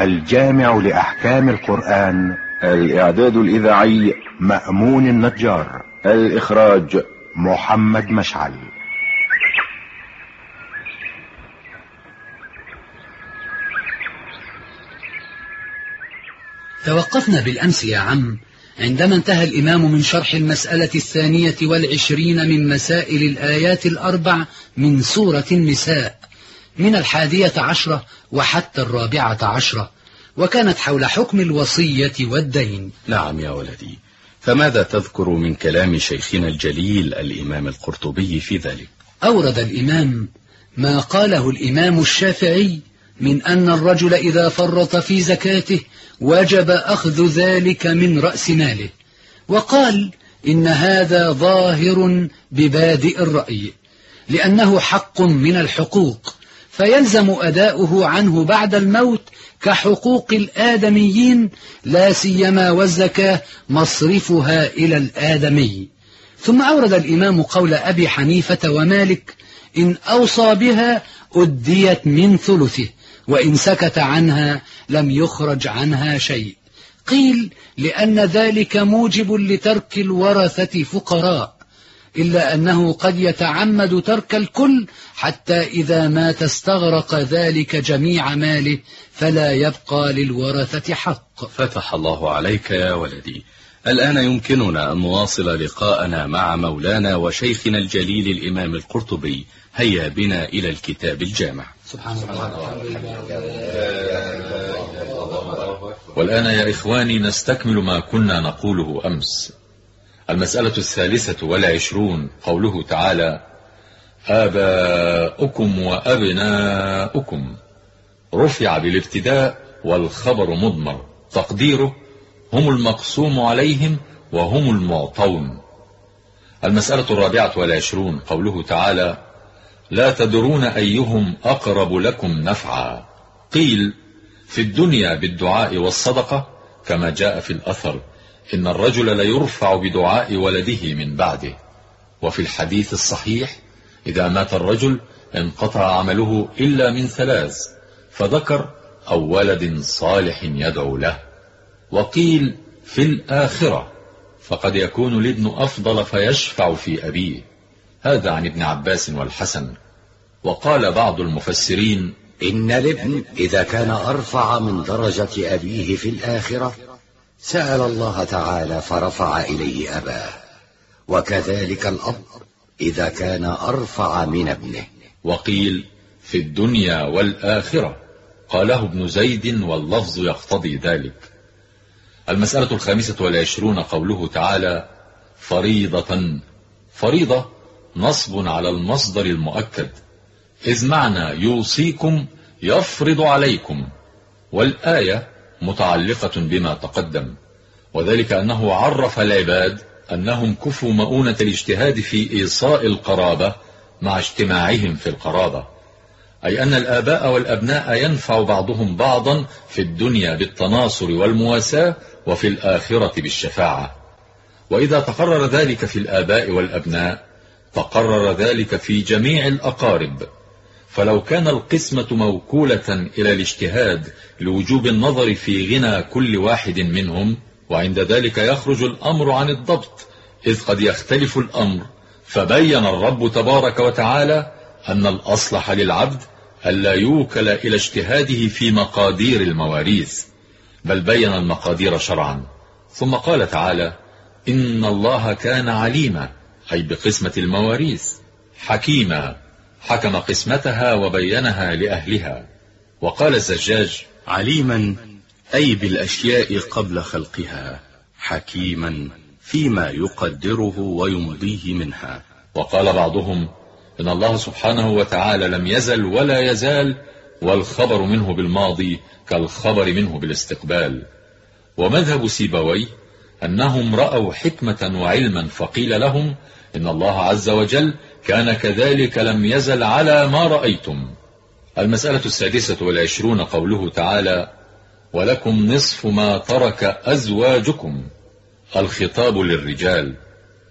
الجامع لأحكام القرآن. الإعداد الإذاعي مأمون النجار. الإخراج محمد مشعل. توقفنا بالأمس يا عم. عندما انتهى الإمام من شرح المسألة الثانية والعشرين من مسائل الآيات الأربع من سورة النساء. من الحادية عشرة وحتى الرابعة عشرة وكانت حول حكم الوصية والدين. نعم يا ولدي. فماذا تذكر من كلام شيخنا الجليل الإمام القرطبي في ذلك؟ أورد الإمام ما قاله الإمام الشافعي من أن الرجل إذا فرط في زكاته وجب أخذ ذلك من رأس ماله وقال إن هذا ظاهر ببادئ الرأي لأنه حق من الحقوق فيلزم أداؤه عنه بعد الموت كحقوق الآدميين لا سيما والزكاة مصرفها إلى الآدمي. ثم أورد الإمام قول أبي حنيفة ومالك إن أوصى بها أديت من ثلثه وإن سكت عنها لم يخرج عنها شيء. قيل لأن ذلك موجب لترك الورثة فقراء. إلا أنه قد يتعمد ترك الكل حتى إذا مات استغرق ذلك جميع ماله فلا يبقى للورثة حق. فتح الله عليك يا ولدي. الآن يمكننا أن نواصل لقاءنا مع مولانا وشيخنا الجليل الإمام القرطبي. هيا بنا إلى الكتاب الجامع. سبحان الله. والآن يا إخواني نستكمل ما كنا نقوله أمس. المسألة الثالثة والعشرون قوله تعالى آباؤكم وأبناؤكم. رفع بالابتداء والخبر مضمر. تقديره هم المقسوم عليهم وهم المعطون. المسألة الرابعة والعشرون قوله تعالى لا تدرون أيهم أقرب لكم نفعا. قيل في الدنيا بالدعاء والصدقة كما جاء في الأثر. إن الرجل ليرفع بدعاء ولده من بعده. وفي الحديث الصحيح إذا مات الرجل انقطع عمله إلا من ثلاث فذكر أو ولد صالح يدعو له. وقيل في الآخرة فقد يكون الابن أفضل فيشفع في أبيه. هذا عن ابن عباس والحسن. وقال بعض المفسرين إن الابن إذا كان أرفع من درجة أبيه في الآخرة سأل الله تعالى فرفع إليه أباه وكذلك الأب إذا كان أرفع من ابنه. وقيل في الدنيا والآخرة. قاله ابن زيد واللفظ يقتضي ذلك. المسألة الخامسة والعشرون قوله تعالى فريضة. فريضة نصب على المصدر المؤكد. إذ معنى يوصيكم يفرض عليكم. والآية متعلقة بما تقدم وذلك أنه عرف العباد أنهم كفوا مؤونة الاجتهاد في إيصاء القرابة مع اجتماعهم في القرابة أي أن الآباء والأبناء ينفع بعضهم بعضا في الدنيا بالتناصر والمواساة وفي الآخرة بالشفاعة. وإذا تقرر ذلك في الآباء والأبناء تقرر ذلك في جميع الأقارب. فلو كان القسمة موكولة إلى الاجتهاد لوجوب النظر في غنى كل واحد منهم وعند ذلك يخرج الأمر عن الضبط إذ قد يختلف الأمر. فبين الرب تبارك وتعالى أن الأصلح للعبد ألا يوكل إلى اجتهاده في مقادير المواريث بل بين المقادير شرعا. ثم قال تعالى إن الله كان عليما أي بقسمة المواريث حكيما. حكم قسمتها وبينها لأهلها. وقال الزجاج عليما أي بالأشياء قبل خلقها حكيما فيما يقدره ويمضيه منها. وقال بعضهم إن الله سبحانه وتعالى لم يزل ولا يزال والخبر منه بالماضي كالخبر منه بالاستقبال. ومذهب سيبوي أنهم رأوا حكمة وعلما فقيل لهم إن الله عز وجل كان كذلك لم يزل على ما رأيتم. المسألة السادسة والعشرون قوله تعالى ولكم نصف ما ترك أزواجكم. الخطاب للرجال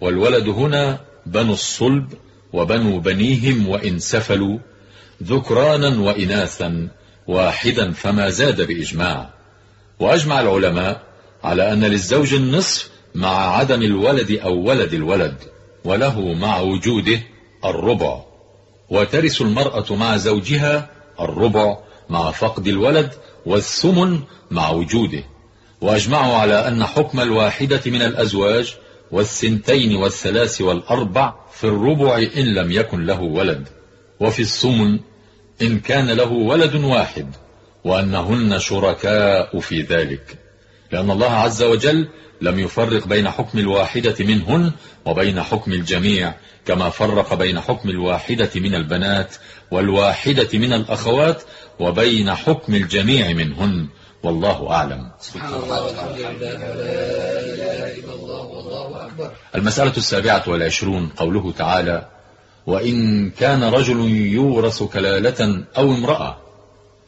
والولد هنا بنو الصلب وبنو بنيهم وإن سفلوا ذكرانا وإناثا واحدا فما زاد بإجماع. وأجمع العلماء على أن للزوج النصف مع عدم الولد أو ولد الولد وله مع وجوده الربع. وترث المرأة مع زوجها الربع مع فقد الولد والثمن مع وجوده. وأجمعوا على أن حكم الواحدة من الأزواج والثنتين والثلاث والأربع في الربع إن لم يكن له ولد. وفي الثمن إن كان له ولد واحد وأنهن شركاء في ذلك. لأن الله عز وجل لم يفرق بين حكم الواحدة منهن وبين حكم الجميع كما فرق بين حكم الواحدة من البنات والواحدة من الأخوات وبين حكم الجميع منهن. والله أعلم. سبحان الله والحمد لله ولا إله إلا الله والله أكبر. المسألة السابعة والعشرون قوله تعالى وإن كان رجل يورث كلالة أو امرأة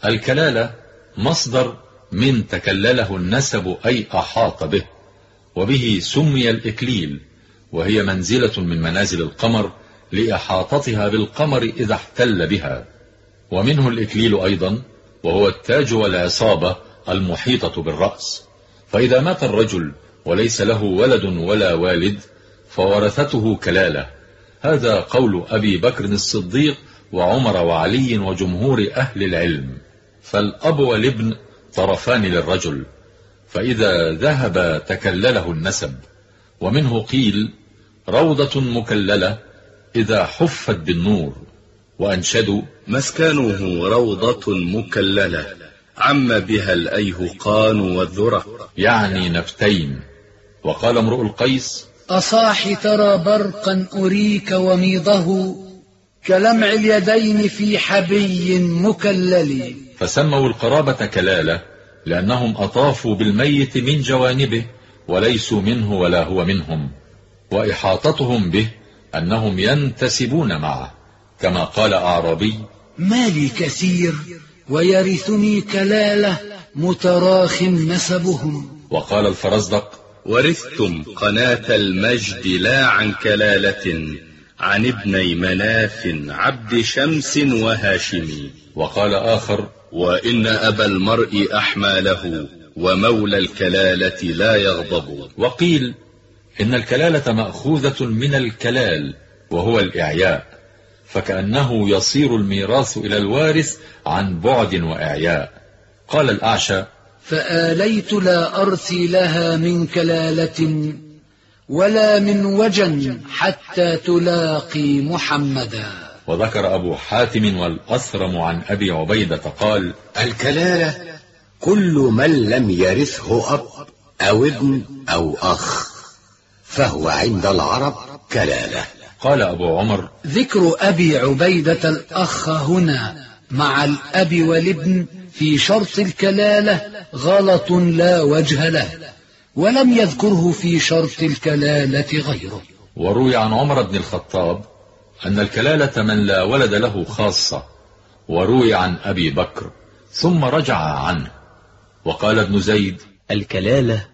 الكلالة مصدر من تكلله النسب أي أحاط به وبه سمي الإكليل وهي منزلة من منازل القمر لإحاطتها بالقمر إذا احتل بها. ومنه الإكليل أيضا وهو التاج والعصابة المحيطة بالرأس. فإذا مات الرجل وليس له ولد ولا والد فورثته كلالة. هذا قول أبي بكر الصديق وعمر وعلي وجمهور أهل العلم. فالأب والابن طرفان للرجل فإذا ذهب تكلله النسب ومنه قيل روضة مكللة إذا حفت بالنور. وأنشدوا مسكنه روضة مكللة عم بها الأيهقان والذرة. يعني نبتين. وقال امرؤ القيس أصاح ترى برقا أريك وميضه كلمع اليدين في حبي مكلل. فسموا القرابة كلالة لأنهم أطافوا بالميت من جوانبه وليسوا منه ولا هو منهم. وإحاطتهم به أنهم ينتسبون معه كما قال أعرابي مالي كثير ويرثني كلالة متراخ نسبهم. وقال الفرزدق ورثتم قناة المجد لا عن كلالة عن ابني مناف عبد شمس وهاشم وقال آخر وإن أبا المرء أحمى له ومولى الكلالة لا يغضب. وقيل إن الكلالة مأخوذة من الكلال وهو الإعياء فكأنه يصير الميراث إلى الوارث عن بعد وإعياء. قال الأعشى فآليت لا أرثي لها من كلالة ولا من وجن حتى تلاقي محمدا. وذكر أبو حاتم والأثرم عن أبي عبيدة قال الكلالة كل من لم يرثه أب أو ابن أو أخ فهو عند العرب كلالة. قال أبو عمر ذكر أبي عبيدة الأخ هنا مع الأب والابن في شرط الكلالة غلط لا وجه له ولم يذكره في شرط الكلالة غيره. وروي عن عمر بن الخطاب أن الكلالة من لا ولد له خاصة وروي عن أبي بكر ثم رجع عنه. وقال ابن زيد الكلالة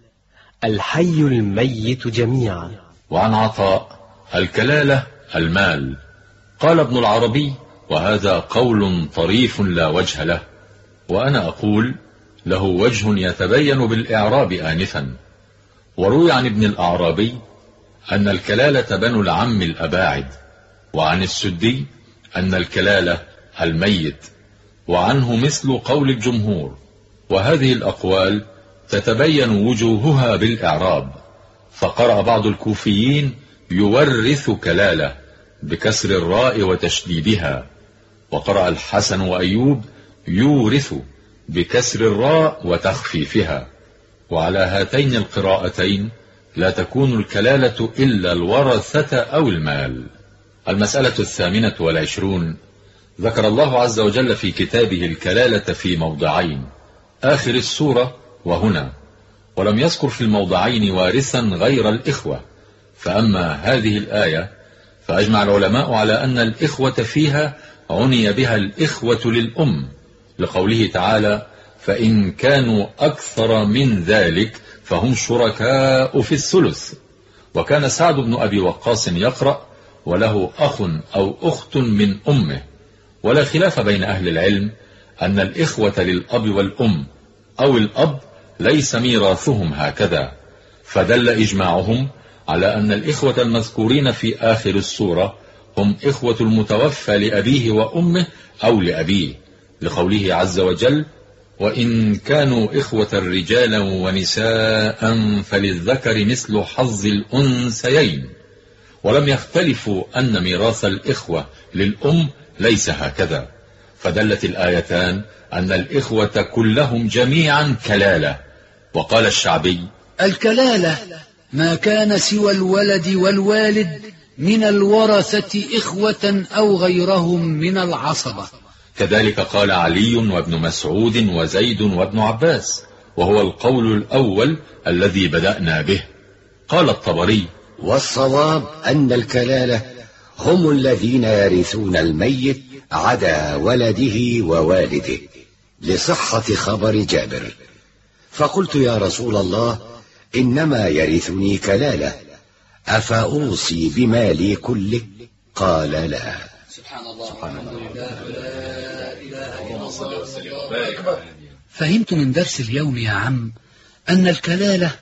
الحي الميت جميعا. وعن عطاء الكلالة المال. قال ابن العربي وهذا قول طريف لا وجه له. وأنا أقول له وجه يتبين بالإعراب آنفا. وروي عن ابن الأعرابي أن الكلالة بنو العم الأباعد. وعن السدي أن الكلالة الميت وعنه مثل قول الجمهور وهذه الأقوال تتبين وجوهها بالإعراب فقرأ بعض الكوفيين يورث كلالة بكسر الراء وتشديدها وقرأ الحسن وأيوب يورث بكسر الراء وتخفيفها وعلى هاتين القراءتين لا تكون الكلالة إلا الورثة أو المال. المسألة الثامنة والعشرون ذكر الله عز وجل في كتابه الكلالة في موضعين آخر السورة وهنا ولم يذكر في الموضعين وارثا غير الإخوة فأما هذه الآية فأجمع العلماء على أن الإخوة فيها عني بها الإخوة للأم لقوله تعالى فإن كانوا أكثر من ذلك فهم شركاء في الثلث وكان سعد بن أبي وقاص يقرأ وله أخ أو أخت من أمه. ولا خلاف بين أهل العلم أن الإخوة للأب والأم أو الأب ليس ميراثهم هكذا. فدل إجماعهم على أن الإخوة المذكورين في آخر السورة هم إخوة المتوفى لأبيه وأمه أو لأبيه لقوله عز وجل وإن كانوا إخوة رجالا ونساء فللذكر مثل حظ الأنثيين ولم يختلفوا أن ميراث الإخوة للأم ليس هكذا. فدلت الآيتان أن الإخوة كلهم جميعا كلالة. وقال الشعبي الكلالة ما كان سوى الولد والوالد من الورثة إخوة أو غيرهم من العصبة. كذلك قال علي وابن مسعود وزيد وابن عباس وهو القول الأول الذي بدأنا به. قال الطبري والصواب أن الكلالة هم الذين يرثون الميت عدا ولده ووالده لصحة خبر جابر. فقلت يا رسول الله إنما يرثني كلالة أفأوصي بمالي كله؟ قال لا. سبحان الله, سبحان الله. لا إله إلا الله فهمت من درس اليوم يا عم أن الكلالة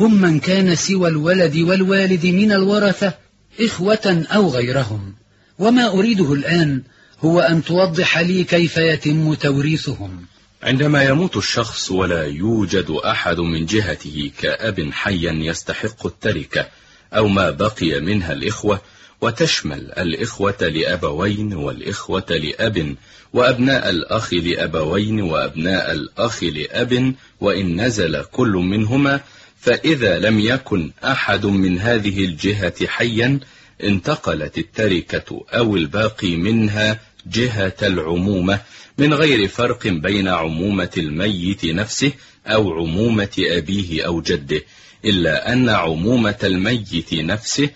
هم من كان سوى الولد والوالد من الورثة إخوة أو غيرهم. وما أريده الآن هو أن توضح لي كيف يتم توريثهم. عندما يموت الشخص ولا يوجد أحد من جهته كأب حيا يستحق التركة أو ما بقي منها الإخوة وتشمل الإخوة لأبوين والإخوة لأب وأبناء الأخ لأبوين وأبناء الأخ لأب وإن نزل كل منهما فإذا لم يكن أحد من هذه الجهة حيا انتقلت التركة أو الباقي منها جهة العمومة من غير فرق بين عمومة الميت نفسه أو عمومة أبيه أو جده إلا أن عمومة الميت نفسه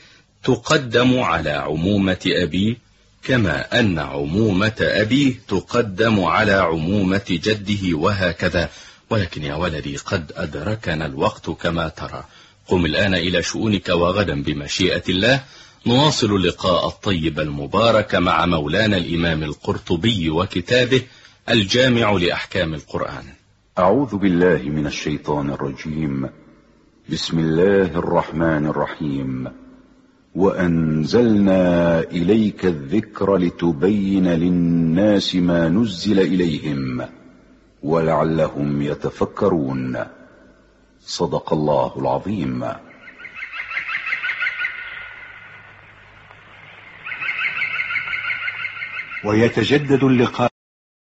تقدم على عمومة أبيه كما أن عمومة أبيه تقدم على عمومة جده وهكذا. ولكن يا ولدي قد أدركنا الوقت كما ترى. قم الآن إلى شؤونك وغدا بمشيئة الله. نواصل اللقاء الطيب المبارك مع مولانا الإمام القرطبي وكتابه الجامع لأحكام القرآن. أعوذ بالله من الشيطان الرجيم. بسم الله الرحمن الرحيم. وأنزلنا إليك الذكر لتبين للناس ما نزل إليهم. ولعلهم يتفكرون. صدق الله العظيم. ويتجدد اللقاء